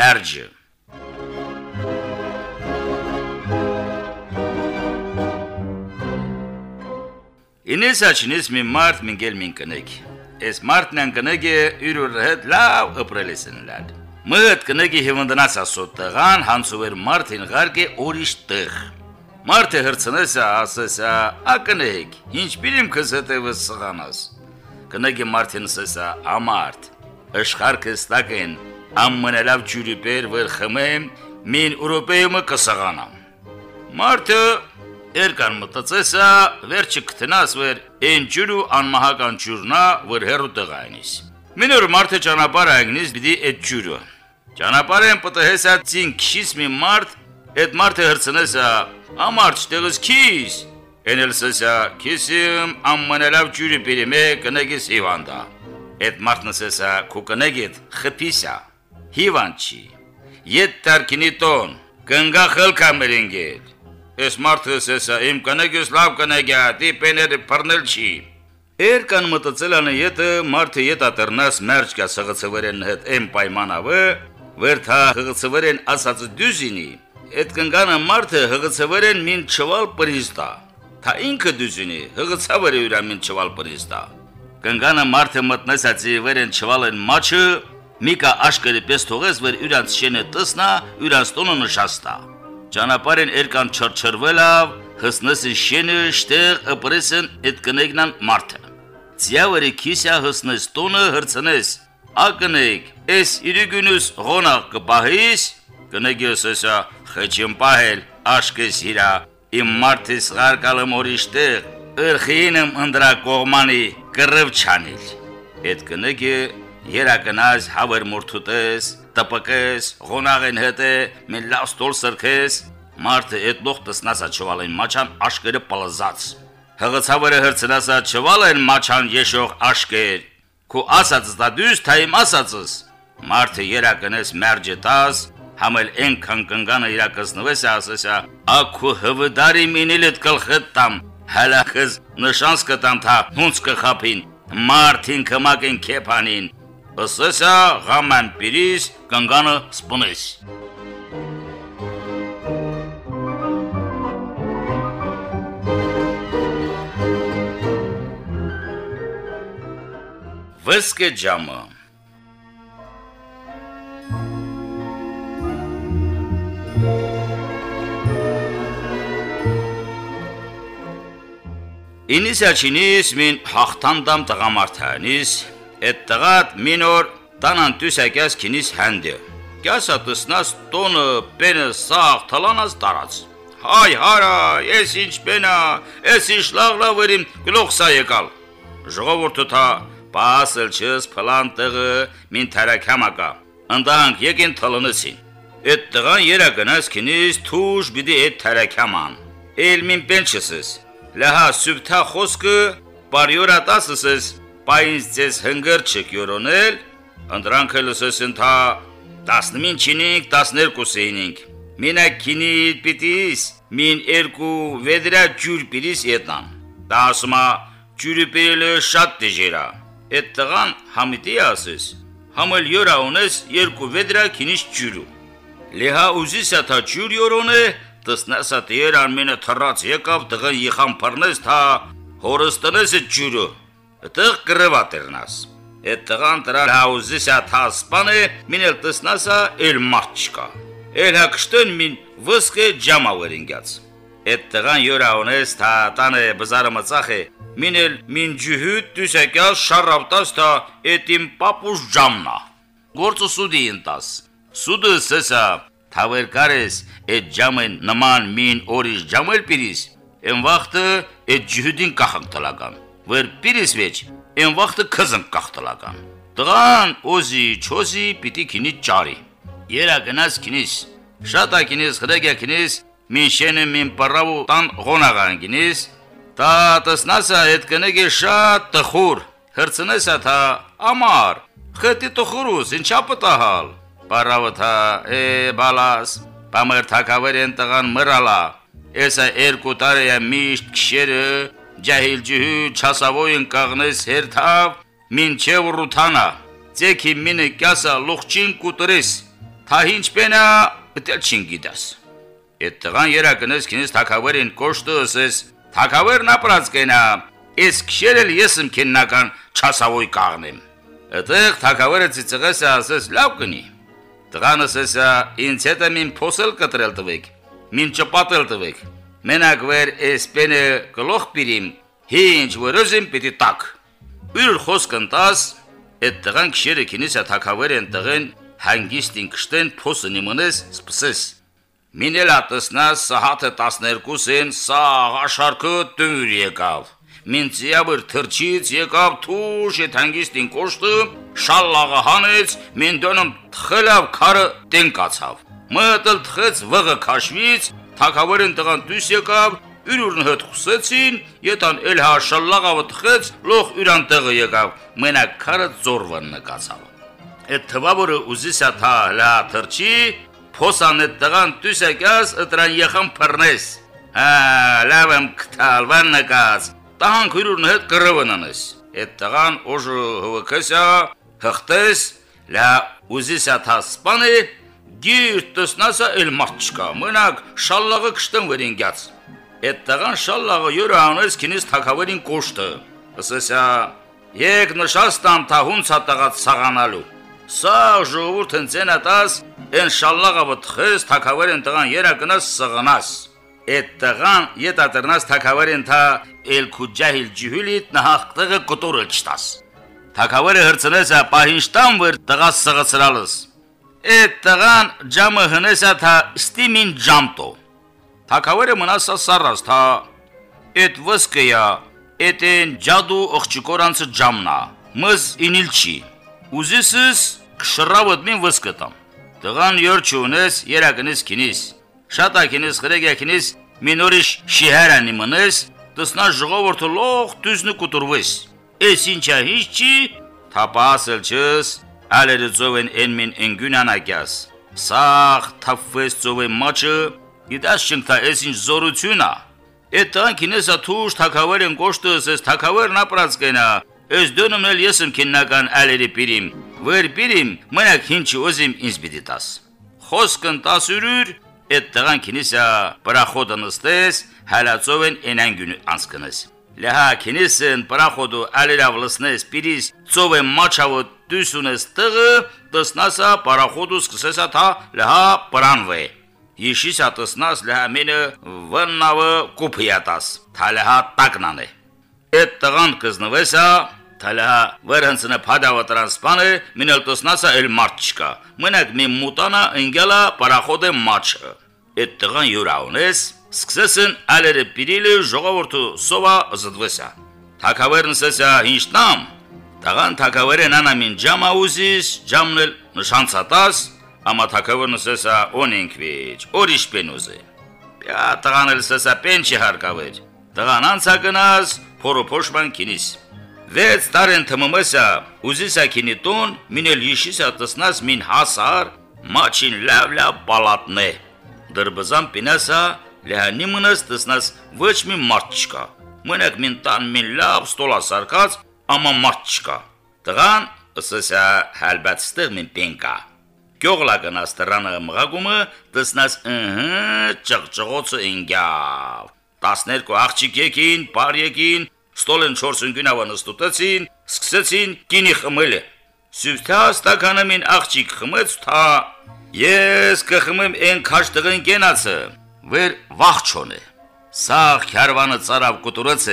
մերջը։ Ինես աչինես մի մարդ մինգել մին կնեք։ Էս մարդն են կնեգը յուրուր հետ լավ ապրելիսն լալ։ Մհդ կնեգի հիվանդանաց ասոտ տղան հանցուվեր մարդին գարկե օրիշ տեղ։ Մարդը հրցնեսա ասեսա ակնեգ, ինչ բիրիմ քս հետևը սղանաս։ Կնեգի մարդին ասեսա ամարտ։ Աշխարհքը ստակեն ամմնալավ ջուրի բեր վեր խմեմ մին ուրոպեյումը կսղանամ։ Մարդը Երկան մտածեսա, վերջը կտնաս վեր են ջուրու անմահական ջուրնա, որ հերու տղայնիս։ Մինոր մարդը ճանապարհ այգնիս բիդի այդ ջուրը։ Ճանապարհեն պտհեսա ցին քիշ մի մարդ, այդ մարդը հրցնեսա, ամարտ տեղս քիս։ Էնելսեսա քիսիմ ամմանալավ ջուրի բերիմե կնեգիս հիվանդա։ Այդ մարդն ասեսա կուկնեգիտ խփիսա։ Հիվանդ չի։ Ետ տարքինի տոն, կնգա խելքա մերենգել։ Ես մարդս էսա իմ կնեգյուս լավ կնեգյա, դիպեները փռնել չի։ Երկան մտածել անը յետը մարդը յետա տրնաս մերջ կա սղծվերեն հետ եմ պայմանավը, վերթա հղծվերեն ասած դյուզինի։ Այդ կնգանը մարդը հղծվերեն մին չվալ պրիստա։ Թա ինքը դյուզինի, հղծավերը ուրա մին չվալ պրիստա։ Կնգանը մարդը մտնեսացի վերեն չվալեն մաչը, միկա աշկերը պես թողես, վեր ուրանց շենը տսնա, ուրանց տոնը նշաստա։ Ճանապարհեն երկան չրչրվելավ, հսնեսին շենը շտեղ ըպրեսն այդ կնեգնան մարդը։ Ձյավերի քիսյա հսնես տոնը հրցնես, ակնեգ, էս իրիգունուս ղոնաղ կպահիս, կնեգյոս էսա խեչին պահել, աշկես իրա, իմ մարդիս ғարկալը մորիշտեղ, ըրխինım ընդրա կողմանի կռվ չանել։ Այդ կնեգը երակնազ հավեր մորթուտես, տպկես, ղոնաղեն հետե, մի լավ ստոլ սրքես, մարդը այդ լող տսնասա չվալեն մաչան աշկերը պլզած։ Հղծավերը հրցնասա չվալեն մաչան եշող աշկեր, քու ասածս դա դյուս թայմ ասածս։ Մարդը երակնես մերջը տաս, համել ենքան կնգանը իրակզնվես ասեսա, ակու հվդարի մինիլիտ կլխտտամ, հալախыз նշանս կտամ թա հունց կխապին, մարդին կմակեն կեպանին, Ըսեսա գաման պիրիս կնգանը սպնես։ Վսկե ջամը Ինիսիաչինիս մին հաղթանդամ տղամարդանիս Այդ տղատ մինոր տանան տուսակյաս քինիս հանդը։ Կյասա տսնաս տոնը պենը սաղ թալանած տարած։ Հայ հարա, ես ինչ պենա, ես ինչ լաղլավերիմ գլոխսա եկալ։ Ժողովուրդը թա պասել չես փլան տեղը մին թարակամակա։ Անդանք եկին թալնեցին։ Այդ տղան երագնաս քինիս թուշ բիդի այդ թարակաման։ Էլ մին պենչսես։ Լահա սուբթա խոսքը բարյորա տասսես Պայինց ձեզ հնգրչեք յորոնել, ընդրանք էլ ասեսն թա 15-ինք 12-ինք։ Մինակ քինի պիտիս, մին երկու վեդրա ջուր պիրիս ետնան։ Դա ասումա ջուրը պիրելը շատ դժերա։ Այդ տղան համիտի ասես, համել յորա ունես երկու վեդրա քինիս ջուրու։ Լեհա ուզիսա թա ջուր յորոնե, տսնասա տեր արմենը թռած եկավ տղան իխան փռնես թա հորստնես ջուրը Այդտեղ կրվատերնաս։ Այդ տղան տրա հաուզիսա թասպանը մինել տսնասա էլ մարդ չկա։ Էլ հակշտեն մին վսկե ջամավերինգած։ Այդ տղան յորաունես թա տանը բզարը մծախ է մինել մին ջուհուտ դուսակյալ շարավտաս թա էտիմ պապուշ ջամնա։ Գործը սուդի ընտաս։ Սուդը սեսա թավեր կարես այդ ջամեն նման մին օրիշ ջամել պիրիս։ Են վախտը այդ ջուհուդին կախանք տլական վեր պիրիս վեճ, են վախտը կզն կախտլական։ Տղան օզի չոզի պիտի քինի ճարի։ Երա գնաց քինիս, շատ ակինիս խրեգյա քինիս, մին շենը մին պարավու տան ղոնաղան քինիս, տա տսնասա հետ կնեգե շատ տխուր, հրցնեսա թա ամար, խետի տխուրուս, ինչա պտահալ։ Պարավը թա, է բալաս, պամեր թակավեր են տղան մրալա, Էսա երկու տարեյա միշտ քշերը ջահիլ ջուհու չասավոյն կաղնես հերթավ մինչև ռութանա ձեքի մինը կյասա լուղջին կուտրես Թա ինչ պենա, դել չին գիտես։ Այդ տղան երակնես քինս թակավերին կոշտուսես, թակավերն ապրած կենա, ես քշերել եսմ քեննական չասավոյ կաղնեմ։ Այդեղ թակավերը ծիծղես ասես լավ կնի։ Տղանս էսա ինձ հետ մին փոսել կտրել տվեք, մին ճպատել տվեք։ Մենակ վեր էսպենը գլոխ պիրիմ, հինչ վրոզիմ պիտի տակ։ Ուրր խոսքն տաս, այդ տղան քշերը քինիսա թակավերեն տղեն հանգիստին կշտեն փոսը նիմնես սպսես։ Մինել ատսնաս սահաթը 12-ին սա աղաշարքը դուր եկավ մինցիաբր թրջից եկավ թուշ է թանգիստին կոշտը, շալլաղը հանեց, մինտոնում թխելավ քարը տենկացավ։ Մտել թխեց վղը քաշվից, թակավերն տղան դուս եկավ, յուրուրն հետ խուսեցին, ետան էլ հա շալլաղը թխեց, լող յուրան տեղը եկավ, մենակ քարը ծորվն նկացավ։ Այդ թվավորը ուզիսա թա լա թրջի, փոսան այդ տղան դուս եկած, ըտրան եղան փռնես։ Հա, լավ եմ կտալ, վան նկած, տահան քույրուրն հետ կռվնանես։ Այդ տղան օժը հվկեսա հղտես լա ուզիսա թասպանը գիր տսնասա էլ մարդ չկա։ Մնակ շալլաղը կշտն վերին գյաց։ Այդ տղան շալլաղը յորը անես քինիս թակավերին կոշտը։ Ասեսա եկ նշաստան թահունց հատաղած սաղանալու։ Սա ժողովուրդ ընցենատաս են շալլաղը վտխես թակավերին տղան երակնաս սղնաս։ Այդ տղան յետատրնաս թակավերին թա էլ քուջահիլ ջուհիլիտ նահախտղը կոտորը չտաս։ Թակավերը հրցնես է պահինշտան վր տղաս սղացրալս։ Այդ տղան ջամը հնեսա թա ստիմին ջամտո։ Թակավերը մնասա սարած թա այդ վսկեյա էտեն ջադու ողջիկորանցը ջամնա։ Մզ ինիլչի։ Ուզիսս կշռավդ մին վսկտամ։ Տղան յոր չունես երակնես քինիս։ Շատ ակինես խրեգյակինիս մինորիշ շիհարանի մնես Տսնա ժողովուրդը լող դուսնու կուտուրվես։ Էս ինչա հիչ չի, թապասել չս, ալերը ծովեն են մին ընգունանակյաս։ Սաղ թափվես ծովեն մաչը, գիտաս չնքա էս ինչ զորությունա։ Էդ տանկինեսա թուշ թակավերեն կոշտս, էս թակավերն ապրած կենա, էս դոնում էլ եսմ քիննական ալերի պիրիմ, վեր պիրիմ, մնակ հինչի ոզիմ ինձ բիդի տաս։ Խոսքն տասուրուր, էդ տղան քինիսա պրախոդը նստես, հալածով են ենանգյուն անցկնես։ Լահա քինիսն պրախոդու ալերավ լսնես պիրիս ծովը մաչավը դուսունես տղը տսնասա պարախոդու սկսեսա թա լահա պրանվե։ Իշիսա տսնաս լահա մենը վննավը կուփիատաս թա լահա տակնանե։ Էդ տղան կզնվեսա Թալա վրանցնա փադավը տրանսպանը մինել տոսնասա էլ մարդ չկա։ Մենակ մի մուտանա ընկելա պարախոդը մաչը։ Այդ տղան յուրաունես սկսեցին ալերը պիրիլը ժողովուրդը սովա զդվեսա։ Թակավերն սեսա տղան թակավերեն անամին ջամաուզիս, ջամնել նշանցատաս, ամա թակավերն սեսա օնինքվիչ, օրիշ պենուզը։ Պյա տղան էլ սեսա պենչի հարկավեր, տղան անցակնաս, փորոփոշման քինիս։ Վեց տարեն թմմսա, ուզիսա քինիտոն, մինել իշիսա տսնաս մին հասար, մաչին լավ լավ պալատնե։ Դրբզան պինասա Լեհանի մնաս տեսնաս ոչ մի մարդ չկա։ Մենակ մին տան մին լավ ստոլասարկած, ամա մարդ չկա։ Տղան ըսսա հալբած ստեղ մին պենկա։ Գյողլա գնաս տրանը մղագումը տեսնաս ըհը ճղճղոցը ինգավ։ 12 աղջիկ եկին, բար եկին, ստոլեն 4 ընկնավը նստուտեցին, սկսեցին գինի խմելը։ Սյուտա ստականը մին աղջիկ խմեց թա։ Ես կխմեմ են քաշ տղեն կենացը վեր վախչոն է։ Սաղ քարվանը ծարավ կուտուրած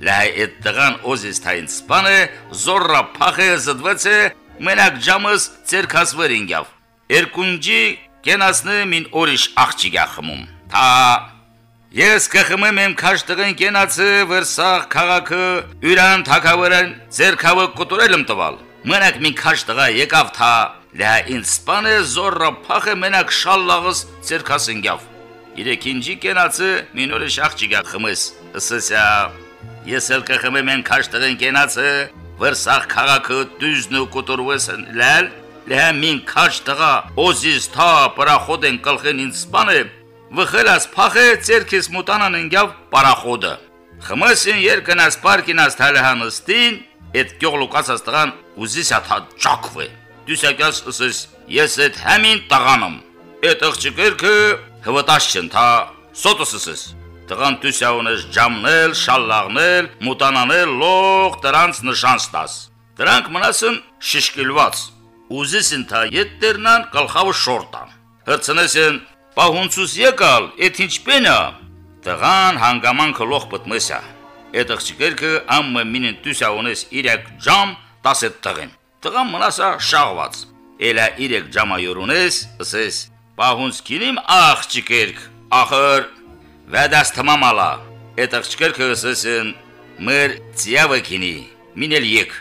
է, լայ այդ տղան օզիս թայն սպանը, զորրա փախե զդվեց է, մենակ ջամս ցերքասվեր ինգավ։ Երկունջի կենասնը մին օրիշ աղջիկա խմում։ Թա Ես կխմեմ եմ քաշ տղեն կենացը վրսաղ քաղաքը յուրան թակավերան ձերքավը կուտուրելմ տվալ։ Մենակ մին քաշ տղա եկավ թա լա ինձ սպանը զորը փախը մենակ շալլաղս ձերքասնգավ։ Իրեքինջի կենացը մինորը շախճիգա խմես, ըսսա, ես էլ կխմեմ են քաշ տղեն կենացը, վրսախ քաղաքը դուզն ու կոտորվեսն լալ, լհա մին քաշ տղա, օզիս թա պրախոդ են կլխեն ինձ սպանը, վխելաս փախե ցերքես մուտանան ընկավ պարախոդը։ Խմեսին երկնաս պարկինաս թալահանստին, այդ գյուղլուկացած տղան ուզիս հա ճակվե։ Դուսակաս ըսես ես այդ համին տղանım։ Այդ աղջիկը հվտաշ չընթա, սոտոսսս։ Տղան դուսյաունես ջամնել, շալլաղնել, մուտանանել լող դրանց նշան ստաս։ Դրանք մնացին շշկილված։ Ուզիսին թա յետտերնան կալխավը շորտան։ Հրցնեսին պահունցուս եկալ, էդ ինչպենա։ Տղան հանգամանքը լող պտմեսա։ Այդ աղջիկը ամը մինին դուսյաունես իրեք ջամ 10 տղին։ Տղան մնացա շաղված։ Էլա իրեք ջամայորունես, ասես, պահունց կինիմ աղջիկերք, ախր Վեդաս թմամալա։ Այդ աղջիկը ասեցին մեր ծիավը քինի, մինել եկ։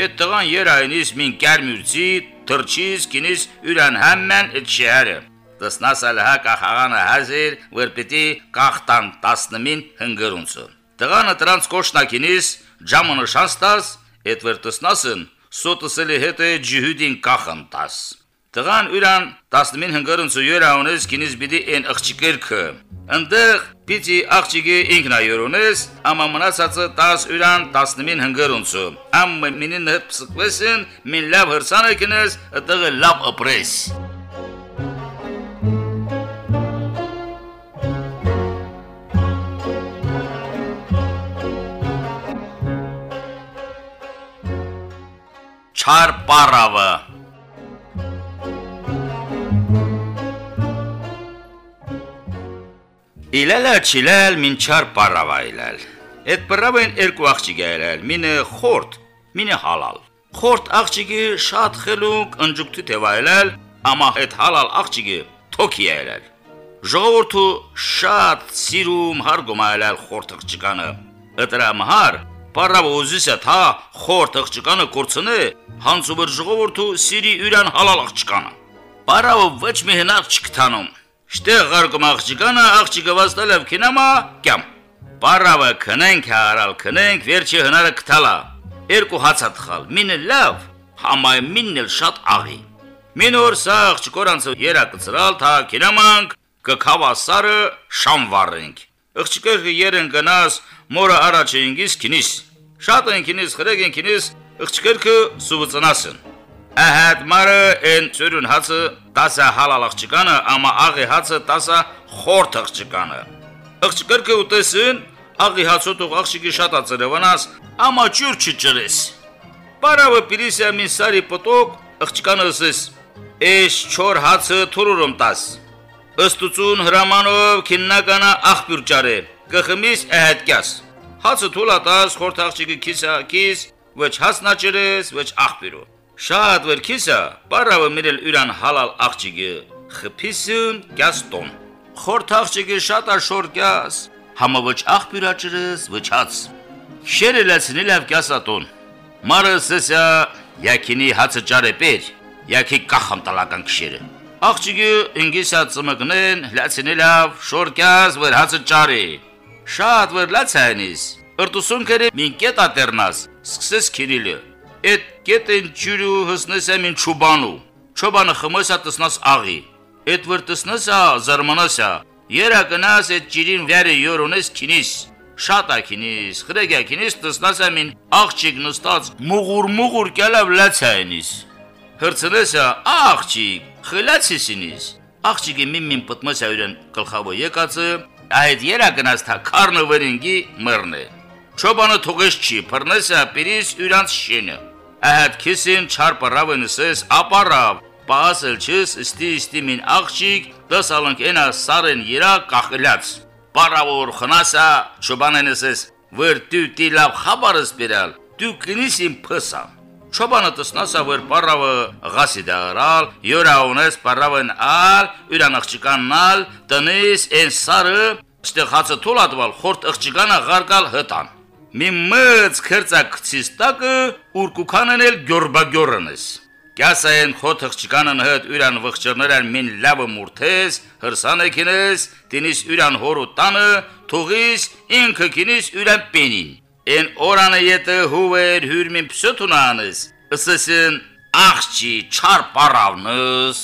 Այդ տղան երայնից մին կերմյուրցի, թրջից կինիս յուրան համեն այդ շեհերը։ Տսնասալ հա կախաղանը հազիր, որ պիտի կախտան 19-ին հնգրունցը։ Տղանը տրանց կոշնակինիս ջամը նշանստաս, այդ վեր տսնասն սոտսելի հետը ջհուդին կախանտաս։ Տղան ուրան 19 հնգարունցու յորաունես կինիս բիդի են աղջիկերքը։ Ընդեղ պիտի աղջիկի ինքնայորունես, ամա մնացածը 10 ուրան 19 հնգարունցու։ Ամը մինին հետ պսկվեսին, մին լավ հրսանը կնես, ըտղը լավ ապրես։ Չար պարավը Իլելը չիլել մինչար պարավայլել։ Այդ պարավեն երկու աղջիկ ելել, մինը խորտ, մինը հալալ։ Խորտ աղջիկը շատ խելուկ ընջուկտի թևայլել, ամա այդ հալալ աղջիկը թոքի ելել։ Ժողովուրդը շատ սիրում հարգում այլել խորտ աղջիկանը։ Ըտրա մհար Պարավ ուզիսա թա խորտ աղջիկանը կորցնե, հանցուբր ժողովուրդը սիրի յուրան հալալ աղջիկանը։ Պարավը ոչ մի հնար չկտանում Շտեղ ղարկում աղջիկանը, աղջիկը վաստալև կինամա, կյամ։ Պարավը քնենք հարալ, քնենք, վերջի հնարը կտալա։ Երկու հացա տխալ, մինը լավ, համայ մինն էլ շատ աղի։ Մին օր սա աղջիկորանցը երակցրալ, թա կինամանք, կքավա սարը շամ վառենք։ Աղջիկը երեն գնաս, մորը առաջ ինգիս քինիս։ Շատ են քինիս, խրեգ են քինիս, աղջիկը սուվծնասն։ Ահդ մարը են ծյուրուն հացը տասա հալալ աղջիկանը, ամա աղի հացը տասա խորտ աղջիկանը։ Աղջիկը ուտեսին, աղի հացոտող աղջիկի շատ ածրևանաս, ամա ջուր չճրես։ Բարավը պիրիսյա մին սարի պտոկ, աղջիկանը ասես, էս չոր հացը թուրուրում տաս։ Ըստուցուն հրամանով քիննականա աղբյուր ճարե, կխմիս ահետկյաս։ Հացը թուլատաս, խորտ աղջիկը քիսա քիս, ոչ հասնաճրես, ոչ աղբյուրը։ Շատ վերքիսա, բարավը միրել յուրան հալալ աղջիկը, խփիսուն գաստոն։ Խորթ աղջիկը շատ աշոր գաս, համը ոչ աղբյուրաճրս, ոչ հաց։ Շերը լացնի լավ գասատոն։ Մարը սեսա յակինի հացը ճարեպեր, յակի կախամ տալական քշերը։ Աղջիկը ինգիսա ծմկնեն, լացնի լավ, շոր գաս, որ հացը ճարի։ Շատ որ լացանիս, ըրտուսուն կերը մին կետա տերնաս, սկսես քիրիլը։ Էդ կետեն ջուրու հսնեսեմ ին չուբանու։ Չոբանը խմոսա տսնաս աղի։ Էդ վր տսնասա զարմանասա։ Երա կնաս էդ ջիրին վերը յորոնես քինիս։ Շատ ակինիս, խրեգա քինիս տսնասա մին աղջիկ նստած մուղուր մուղուր կալավ լացայինիս։ Հրցնեսա աղջիկ, խլացիսինիս։ Աղջիկի մին մին պտմասա յուրեն գլխավո եկածը, այդ երա կնաս թա քարնը վրինգի մռնե։ Չոբանը թողես չի, փռնեսա պիրիս յուրանց շենը։ Ահդ քիսին չար պարավնսես ապարավ պասել չես ստի ստի մին աղջիկ դասալանք ենա սարեն իրա կախլած պարավոր խնասա չոբանենսես վեր դու տիլավ խաբարս բերալ դու կնիսին փսա Չոբանը տսնասա վեր պարավը գասի դարալ յորաունես պարավն ալ յուրան աղջկանալ տնիս են սարը ստեղ հացը թոլատվալ խորտ աղջկանը ղարկալ հտան մի մծ քրծակցիս տակը ուրկուքանն էլ գյորբագյորնես Կասային խոթխ չկանն հդ յուրան վղճերներան մին լավը մուրթես, հրսանը քինես, դինիս յուրան հորու տանը, թողիս ինքը քինիս յուրան պենին։ Են օրանը յետը հուվեր հյուրմին պսոթունանես, ըսսին աղջի չար պարավնս,